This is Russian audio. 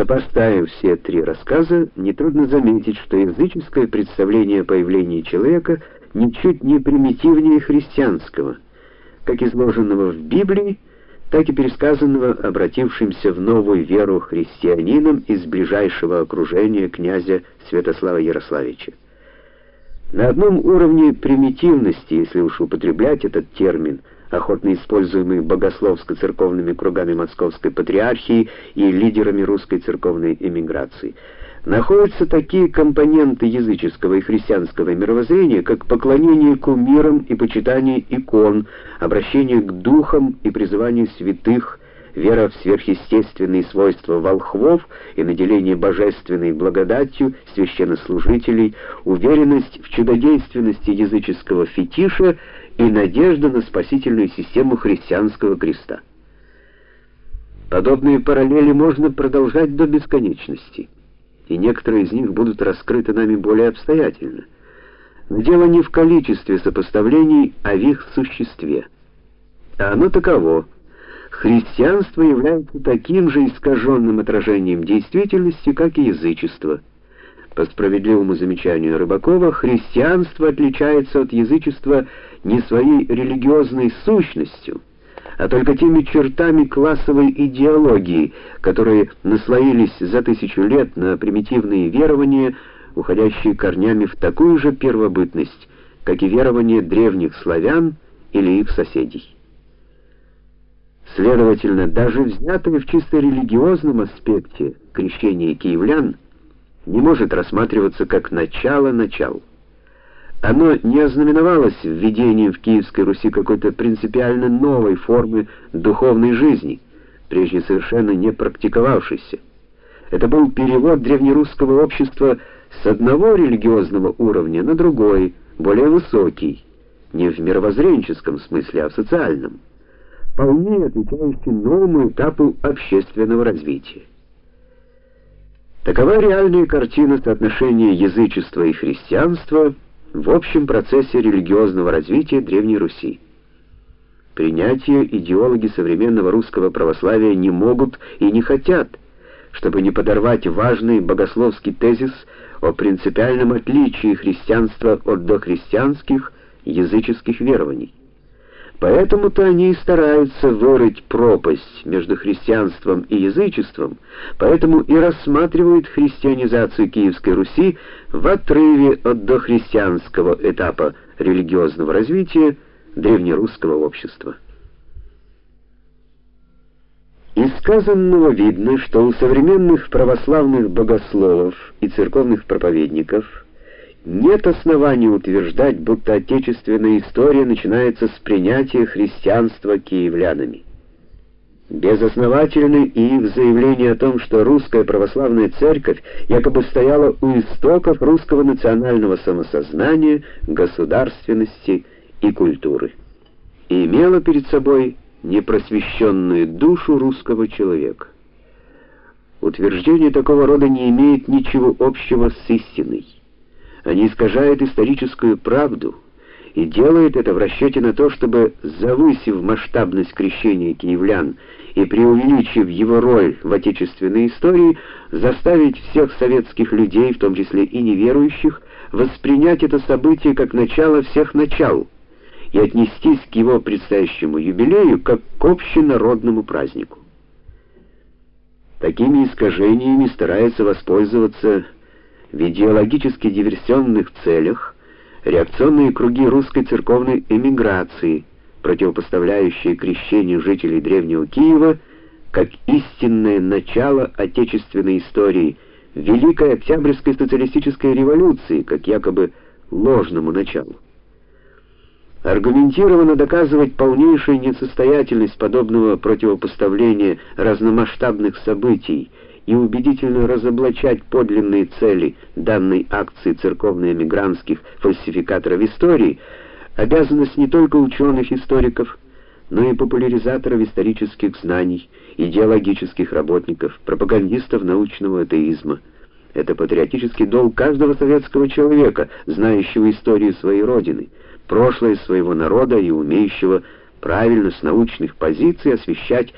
Сопоставив все три рассказа, нетрудно заметить, что языческое представление о появлении человека ничуть не примитивнее христианского, как изложенного в Библии, так и пересказанного обратившимся в новую веру христианином из ближайшего окружения князя Святослава Ярославича. На одном уровне примитивности, если уж употреблять этот термин, охотно используемый богословско-церковными кругами Московской патриархии и лидерами русской церковной эмиграции, находятся такие компоненты языческого и христианского мировоззрения, как поклонение кумирам и почитание икон, обращение к духам и призывание святых, вера в сверхъестественные свойства волхвов и наделение божественной благодатью священнослужителей, уверенность в чудодейственности языческого фетиша и надежда на спасительную систему христианского креста. Подобные параллели можно продолжать до бесконечности, и некоторые из них будут раскрыты нами более обстоятельно. Но дело не в количестве сопоставлений, а в их существе. А оно таково — Христианство является таким же искаженным отражением действительности, как и язычество. По справедливому замечанию Рыбакова, христианство отличается от язычества не своей религиозной сущностью, а только теми чертами классовой идеологии, которые наслоились за тысячу лет на примитивные верования, уходящие корнями в такую же первобытность, как и верования древних славян или их соседей. Следовательно, даже взятое в чисто религиозном аспекте крещение киевлян не может рассматриваться как начало начал. Оно не ознаменовалось введением в Киевской Руси какой-то принципиально новой формы духовной жизни, прежде совершенно не практиковавшейся. Это был перевод древнерусского общества с одного религиозного уровня на другой, более высокий, не в мировоззренческом смысле, а в социальном вполне отвечающий новому этапу общественного развития. Такова реальная картина соотношения язычества и христианства в общем процессе религиозного развития Древней Руси. Принятие идеологи современного русского православия не могут и не хотят, чтобы не подорвать важный богословский тезис о принципиальном отличии христианства от дохристианских языческих верований. Поэтому-то они и стараются вырыть пропасть между христианством и язычеством, поэтому и рассматривают христианизацию Киевской Руси в отрыве от дохристианского этапа религиозного развития древнерусского общества. Из сказанного видно, что у современных православных богословов и церковных проповедников – нет оснований утверждать, будто отечественная история начинается с принятия христианства киевлянами. Безосновательны и их заявления о том, что русская православная церковь якобы стояла у истоков русского национального самосознания, государственности и культуры и имела перед собой непросвещенную душу русского человека. Утверждение такого рода не имеет ничего общего с истиной. Они искажают историческую правду и делают это в расчете на то, чтобы, завысив масштабность крещения киевлян и преувеличив его роль в отечественной истории, заставить всех советских людей, в том числе и неверующих, воспринять это событие как начало всех начал и отнестись к его предстоящему юбилею как к общенародному празднику. Такими искажениями старается воспользоваться в идеологически диверсионных целях реакционные круги русской церковной эмиграции, противопоставляющие крещению жителей древнего Киева как истинное начало отечественной истории, Великой Октябрьской социалистической революции, как якобы ложному началу. Аргументированно доказывать полнейшую несостоятельность подобного противопоставления разномасштабных событий и убедительно разоблачать подлинные цели данной акции церковно-эмигрантских фальсификаторов истории, обязанность не только ученых-историков, но и популяризаторов исторических знаний, идеологических работников, пропагандистов научного атеизма. Это патриотический долг каждого советского человека, знающего историю своей родины, прошлое своего народа и умеющего правильно с научных позиций освещать